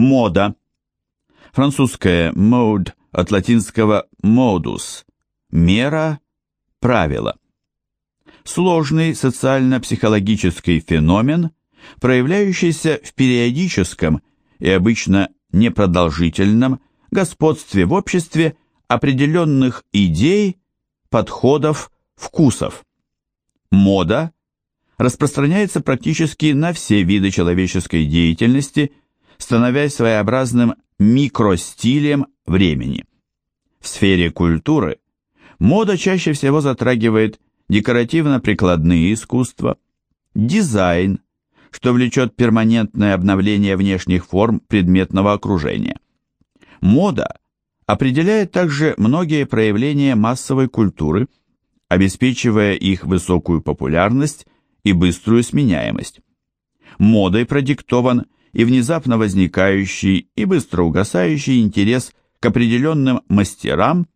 Мода. Французское mode от латинского modus – мера, правило. Сложный социально-психологический феномен, проявляющийся в периодическом и обычно непродолжительном господстве в обществе определенных идей, подходов, вкусов. Мода распространяется практически на все виды человеческой деятельности, становясь своеобразным микростилем времени. В сфере культуры мода чаще всего затрагивает декоративно-прикладные искусства, дизайн, что влечет перманентное обновление внешних форм предметного окружения. Мода определяет также многие проявления массовой культуры, обеспечивая их высокую популярность и быструю сменяемость. Модой продиктован и внезапно возникающий и быстро угасающий интерес к определенным мастерам,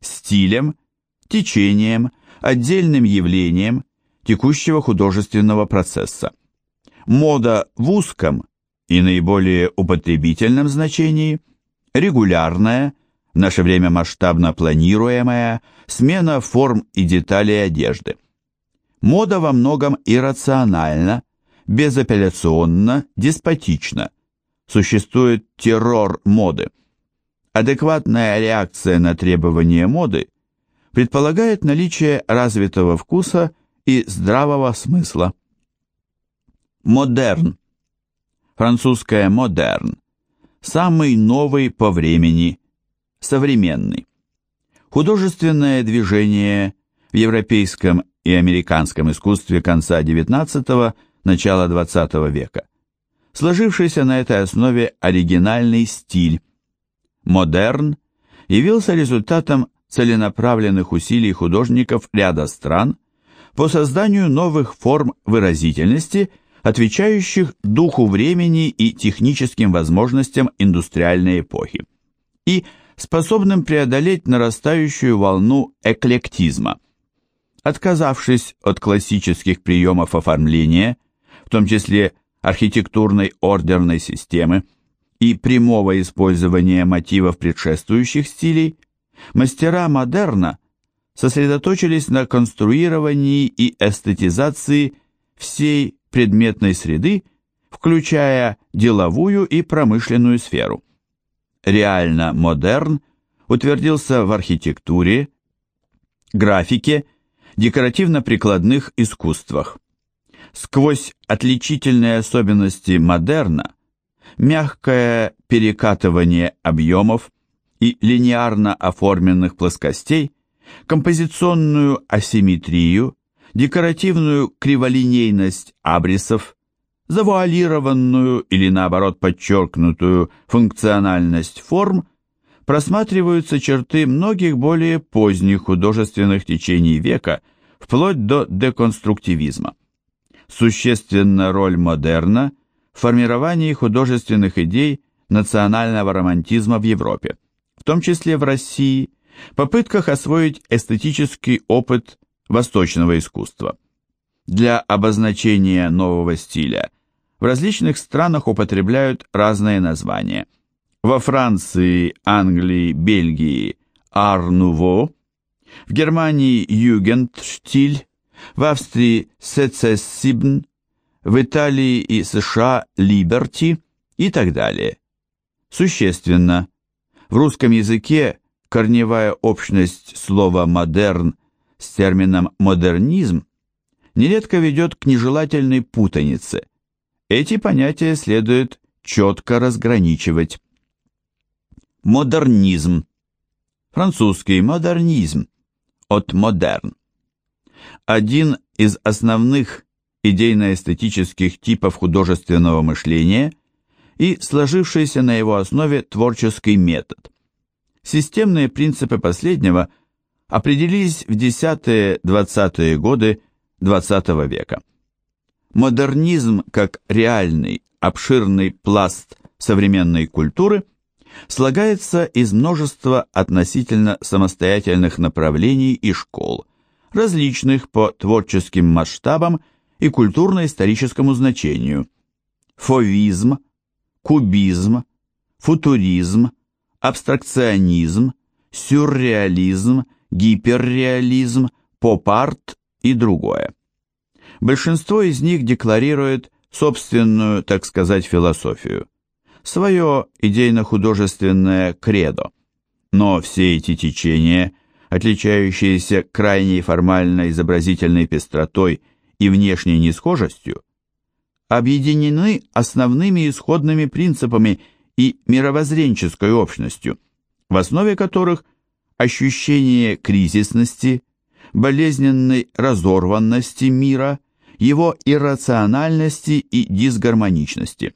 стилям, течениям, отдельным явлениям текущего художественного процесса. Мода в узком и наиболее употребительном значении – регулярная, в наше время масштабно планируемая смена форм и деталей одежды. Мода во многом иррациональна, безапелляционно, деспотична. Существует террор моды. Адекватная реакция на требования моды предполагает наличие развитого вкуса и здравого смысла. Модерн. Французское модерн. Самый новый по времени, современный. Художественное движение в европейском и американском искусстве конца XIX – начала XX века. Сложившийся на этой основе оригинальный стиль. Модерн явился результатом целенаправленных усилий художников ряда стран по созданию новых форм выразительности, отвечающих духу времени и техническим возможностям индустриальной эпохи, и способным преодолеть нарастающую волну эклектизма. Отказавшись от классических приемов оформления – том числе архитектурной ордерной системы и прямого использования мотивов предшествующих стилей, мастера модерна сосредоточились на конструировании и эстетизации всей предметной среды, включая деловую и промышленную сферу. Реально модерн утвердился в архитектуре, графике, декоративно-прикладных искусствах. Сквозь отличительные особенности модерна, мягкое перекатывание объемов и линеарно оформленных плоскостей, композиционную асимметрию, декоративную криволинейность абрисов, завуалированную или наоборот подчеркнутую функциональность форм, просматриваются черты многих более поздних художественных течений века, вплоть до деконструктивизма существенна роль модерна в формировании художественных идей национального романтизма в Европе, в том числе в России, попытках освоить эстетический опыт восточного искусства. Для обозначения нового стиля в различных странах употребляют разные названия. Во Франции, Англии, Бельгии – «Ар-Нуво», в Германии – «Югендстиль», в Австрии Сецессибн, в Италии и США Либерти и так далее. Существенно, в русском языке корневая общность слова «модерн» с термином «модернизм» нередко ведет к нежелательной путанице. Эти понятия следует четко разграничивать. Модернизм. Французский модернизм. От модерн один из основных идейно-эстетических типов художественного мышления и сложившийся на его основе творческий метод. Системные принципы последнего определились в 10-20-е годы XX -го века. Модернизм как реальный, обширный пласт современной культуры слагается из множества относительно самостоятельных направлений и школ – различных по творческим масштабам и культурно-историческому значению. Фовизм, кубизм, футуризм, абстракционизм, сюрреализм, гиперреализм, поп-арт и другое. Большинство из них декларирует собственную, так сказать, философию, свое идейно-художественное кредо. Но все эти течения, отличающиеся крайней формально-изобразительной пестротой и внешней несхожестью, объединены основными исходными принципами и мировоззренческой общностью, в основе которых ощущение кризисности, болезненной разорванности мира, его иррациональности и дисгармоничности.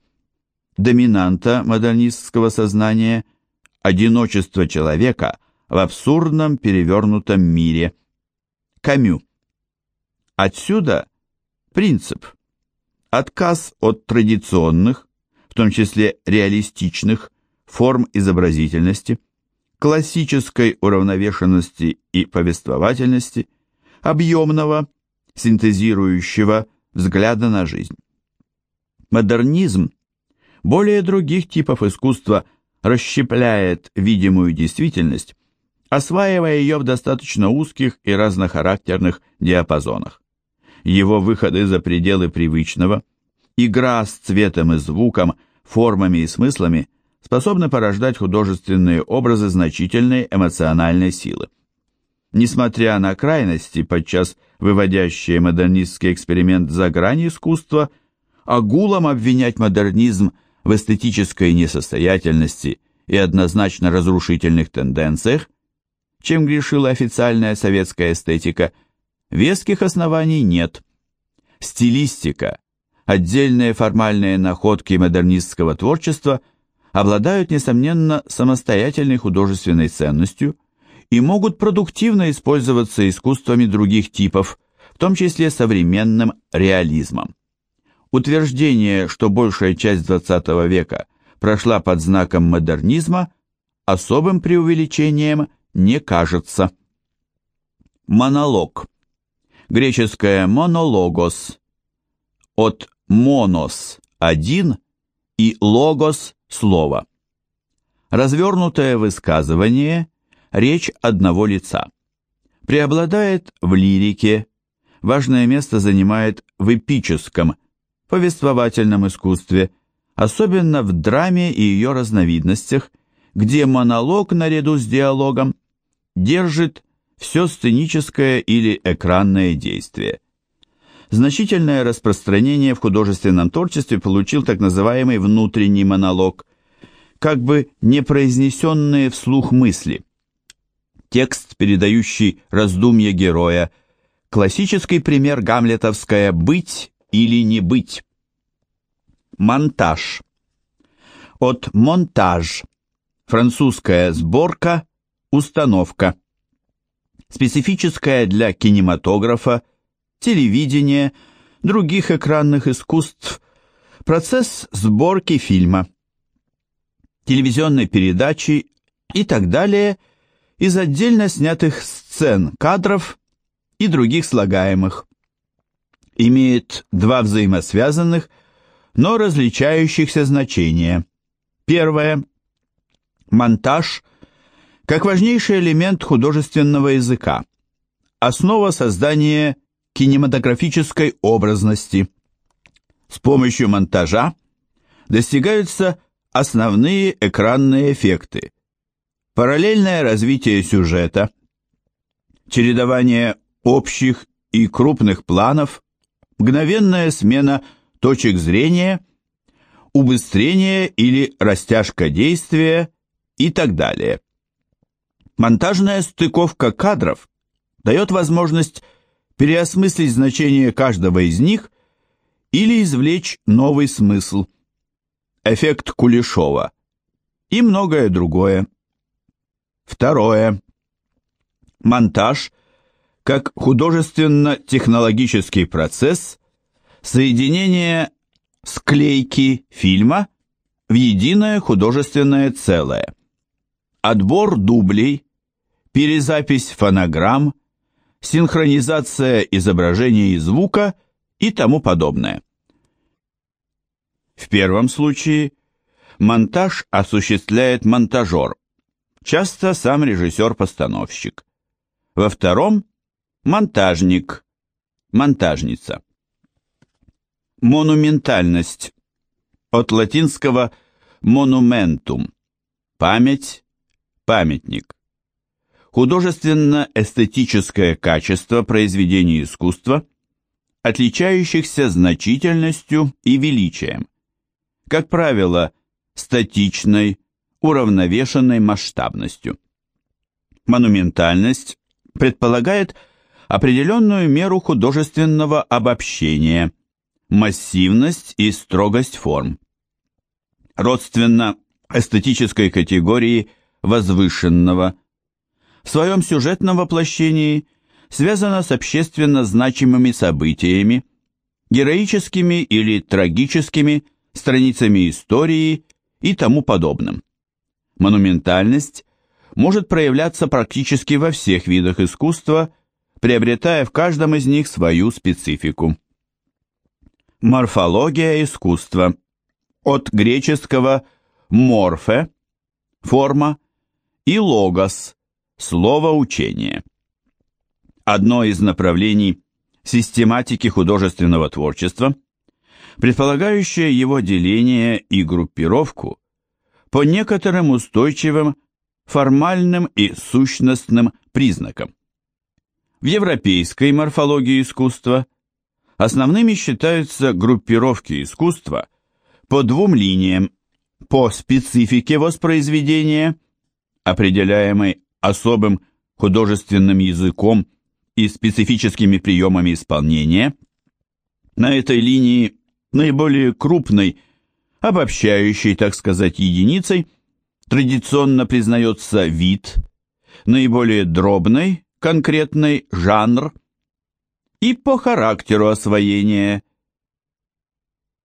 Доминанта модернистского сознания – одиночество человека в абсурдном перевернутом мире. Камю. Отсюда принцип. Отказ от традиционных, в том числе реалистичных, форм изобразительности, классической уравновешенности и повествовательности, объемного, синтезирующего взгляда на жизнь. Модернизм более других типов искусства расщепляет видимую действительность, осваивая ее в достаточно узких и разнохарактерных диапазонах. Его выходы за пределы привычного, игра с цветом и звуком, формами и смыслами способны порождать художественные образы значительной эмоциональной силы. Несмотря на крайности, подчас выводящие модернистский эксперимент за грани искусства, агулом обвинять модернизм в эстетической несостоятельности и однозначно разрушительных тенденциях, чем грешила официальная советская эстетика, веских оснований нет. Стилистика, отдельные формальные находки модернистского творчества – обладают, несомненно, самостоятельной художественной ценностью и могут продуктивно использоваться искусствами других типов, в том числе современным реализмом. Утверждение, что большая часть XX века прошла под знаком модернизма, особым преувеличением не кажется. Монолог. Греческое «монологос» от «монос» – «один» и «логос» слово. Развернутое высказывание – речь одного лица. Преобладает в лирике, важное место занимает в эпическом, повествовательном искусстве, особенно в драме и ее разновидностях, где монолог наряду с диалогом держит все сценическое или экранное действие. Значительное распространение в художественном творчестве получил так называемый внутренний монолог, как бы непроизнесенные вслух мысли. Текст, передающий раздумья героя, классический пример гамлетовская «быть или не быть». Монтаж. От монтаж. Французская сборка, установка. Специфическая для кинематографа, телевидения, других экранных искусств, процесс сборки фильма, телевизионной передачи и так далее из отдельно снятых сцен, кадров и других слагаемых. Имеет два взаимосвязанных, но различающихся значения. Первое. Монтаж как важнейший элемент художественного языка. Основа создания кинематографической образности. С помощью монтажа достигаются основные экранные эффекты. Параллельное развитие сюжета, чередование общих и крупных планов, мгновенная смена точек зрения, убыстрение или растяжка действия и так далее. Монтажная стыковка кадров дает возможность переосмыслить значение каждого из них или извлечь новый смысл. Эффект Кулешова и многое другое. Второе. Монтаж как художественно-технологический процесс соединения склейки фильма в единое художественное целое. Отбор дублей, перезапись фонограмм, синхронизация изображения и звука и тому подобное. В первом случае монтаж осуществляет монтажер, часто сам режиссер-постановщик. Во втором – монтажник, монтажница. Монументальность. От латинского «monumentum» – память, памятник. Художественно-эстетическое качество произведений искусства, отличающихся значительностью и величием. Как правило, статичной, уравновешенной масштабностью. Монументальность предполагает определенную меру художественного обобщения, массивность и строгость форм. Родственно эстетической категории возвышенного, в своем сюжетном воплощении связана с общественно значимыми событиями, героическими или трагическими страницами истории и тому подобным. Монументальность может проявляться практически во всех видах искусства, приобретая в каждом из них свою специфику. Морфология искусства. От греческого «морфе» – форма, и «логос» – слово учения. Одно из направлений систематики художественного творчества, предполагающее его деление и группировку по некоторым устойчивым формальным и сущностным признакам. В европейской морфологии искусства основными считаются группировки искусства по двум линиям по специфике воспроизведения, определяемой особым художественным языком и специфическими приемами исполнения. На этой линии наиболее крупной, обобщающей, так сказать, единицей традиционно признается вид, наиболее дробной, конкретный жанр и по характеру освоения.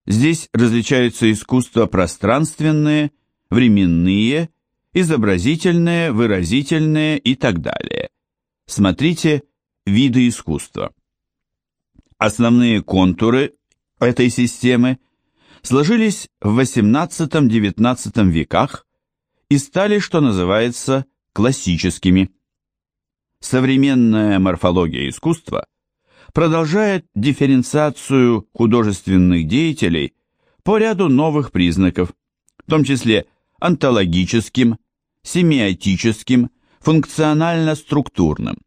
Здесь различаются искусства пространственные, временные, изобразительные, выразительные и так далее. Смотрите «Виды искусства». Основные контуры этой системы сложились в XVIII-XIX веках и стали, что называется, классическими. Современная морфология искусства продолжает дифференциацию художественных деятелей по ряду новых признаков, в том числе онтологическим, семиотическим, функционально-структурным.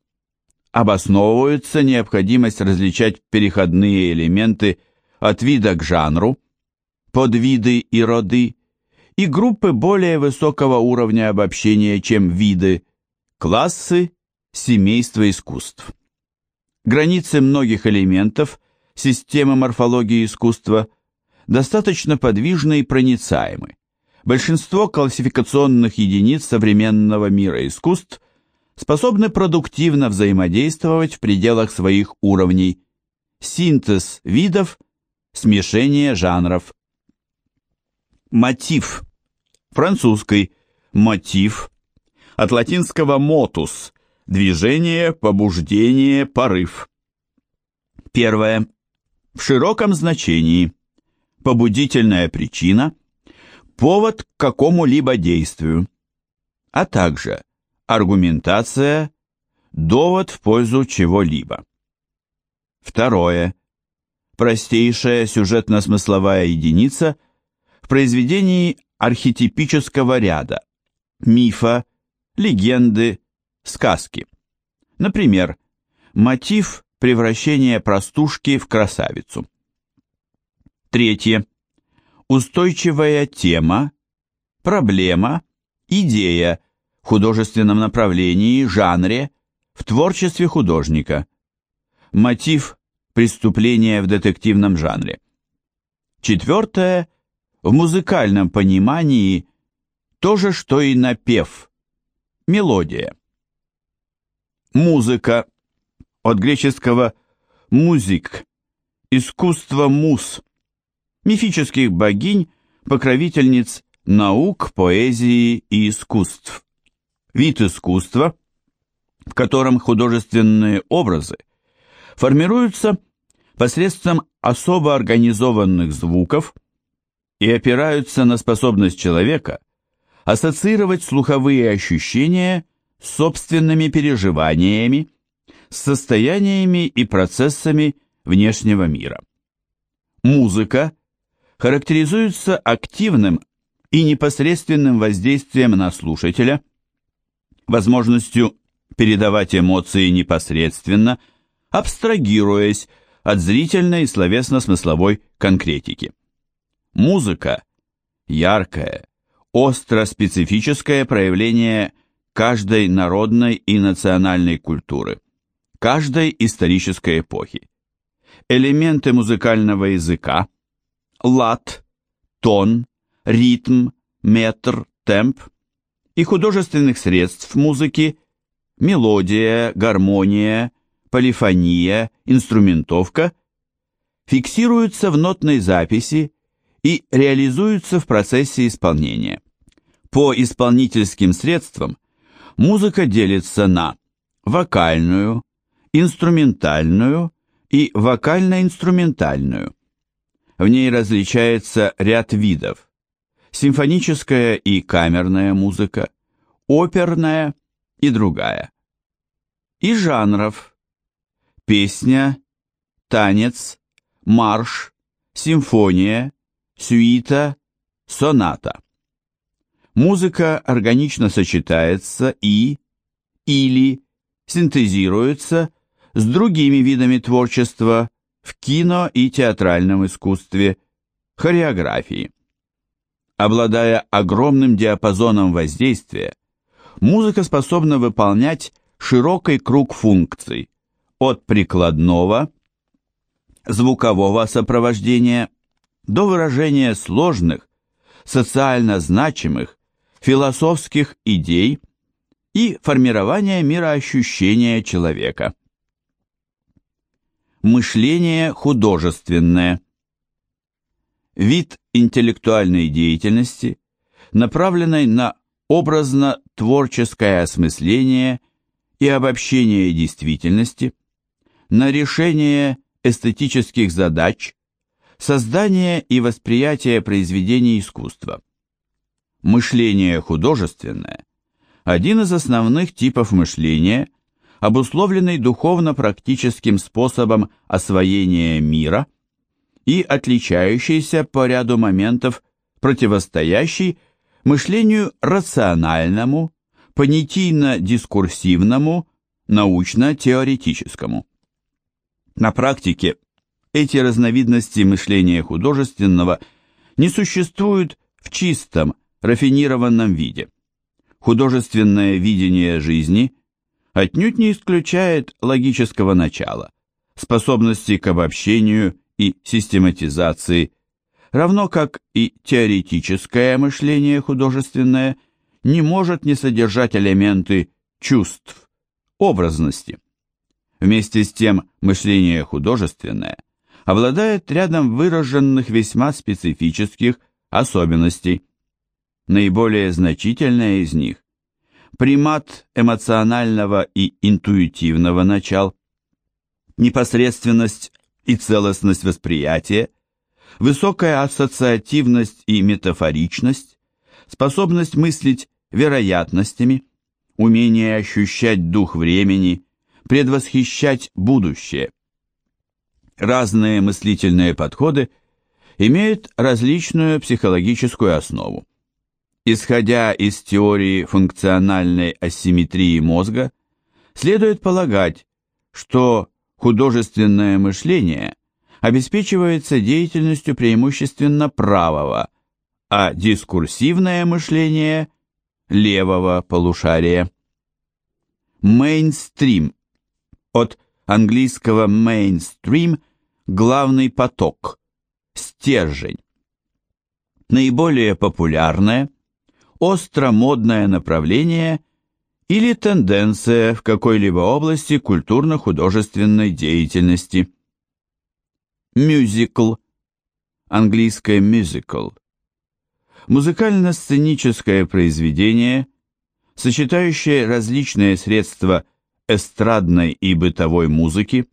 Обосновывается необходимость различать переходные элементы от вида к жанру, подвиды и роды, и группы более высокого уровня обобщения, чем виды, классы, семейства искусств. Границы многих элементов системы морфологии искусства достаточно подвижны и проницаемы. Большинство классификационных единиц современного мира искусств способны продуктивно взаимодействовать в пределах своих уровней. Синтез видов, смешение жанров. Мотив. Французский мотив. От латинского motus – движение, побуждение, порыв. Первое. В широком значении. Побудительная причина – повод к какому-либо действию, а также аргументация, довод в пользу чего-либо. Второе. Простейшая сюжетно-смысловая единица в произведении архетипического ряда, мифа, легенды, сказки. Например, мотив превращения простушки в красавицу. Третье устойчивая тема, проблема, идея в художественном направлении, жанре, в творчестве художника, мотив преступления в детективном жанре. Четвертое, в музыкальном понимании то же, что и напев, мелодия. Музыка, от греческого «музик», искусство муз – мифических богинь, покровительниц наук, поэзии и искусств. Вид искусства, в котором художественные образы формируются посредством особо организованных звуков, и опираются на способность человека ассоциировать слуховые ощущения с собственными переживаниями, с состояниями и процессами внешнего мира. Музыка характеризуется активным и непосредственным воздействием на слушателя, возможностью передавать эмоции непосредственно, абстрагируясь от зрительной и словесно-смысловой конкретики. Музыка – яркое, остро-специфическое проявление каждой народной и национальной культуры, каждой исторической эпохи. Элементы музыкального языка – лад, тон, ритм, метр, темп и художественных средств музыки – мелодия, гармония, полифония, инструментовка – фиксируются в нотной записи и реализуются в процессе исполнения. По исполнительским средствам музыка делится на вокальную, инструментальную и вокально-инструментальную. В ней различается ряд видов. Симфоническая и камерная музыка, оперная и другая. И жанров. Песня, танец, марш, симфония, сюита, соната. Музыка органично сочетается и, или синтезируется с другими видами творчества в кино и театральном искусстве, хореографии. Обладая огромным диапазоном воздействия, музыка способна выполнять широкий круг функций, от прикладного, звукового сопровождения до выражения сложных, социально значимых, философских идей и формирования мироощущения человека. Мышление художественное. Вид интеллектуальной деятельности, направленной на образно-творческое осмысление и обобщение действительности, на решение эстетических задач, создание и восприятие произведений искусства. Мышление художественное – один из основных типов мышления, обусловленный духовно-практическим способом освоения мира и отличающийся по ряду моментов противостоящий мышлению рациональному, понятийно-дискурсивному, научно-теоретическому. На практике эти разновидности мышления художественного не существуют в чистом, рафинированном виде. Художественное видение жизни отнюдь не исключает логического начала, способности к обобщению и систематизации, равно как и теоретическое мышление художественное не может не содержать элементы чувств, образности. Вместе с тем мышление художественное обладает рядом выраженных весьма специфических особенностей. Наиболее значительная из них – примат эмоционального и интуитивного начал, непосредственность и целостность восприятия, высокая ассоциативность и метафоричность, способность мыслить вероятностями, умение ощущать дух времени, предвосхищать будущее – разные мыслительные подходы имеют различную психологическую основу. Исходя из теории функциональной асимметрии мозга, следует полагать, что художественное мышление обеспечивается деятельностью преимущественно правого, а дискурсивное мышление – левого полушария. Мейнстрим от английского mainstream – главный поток, стержень. Наиболее популярное, остро-модное направление или тенденция в какой-либо области культурно-художественной деятельности. Мюзикл, английское musical, музыкально-сценическое произведение, сочетающее различные средства эстрадной и бытовой музыки,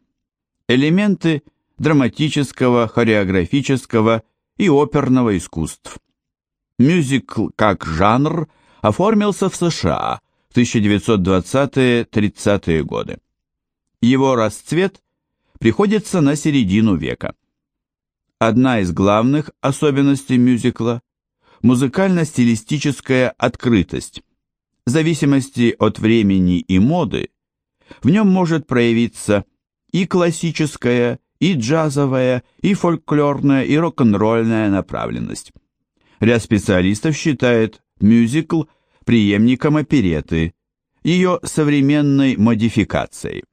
элементы драматического, хореографического и оперного искусств. Мюзикл как жанр оформился в США в 1920-30-е годы. Его расцвет приходится на середину века. Одна из главных особенностей мюзикла – музыкально-стилистическая открытость. В зависимости от времени и моды в нем может проявиться и классическая, и джазовая, и фольклорная, и рок-н-ролльная направленность. Ряд специалистов считает мюзикл преемником опереты, ее современной модификацией.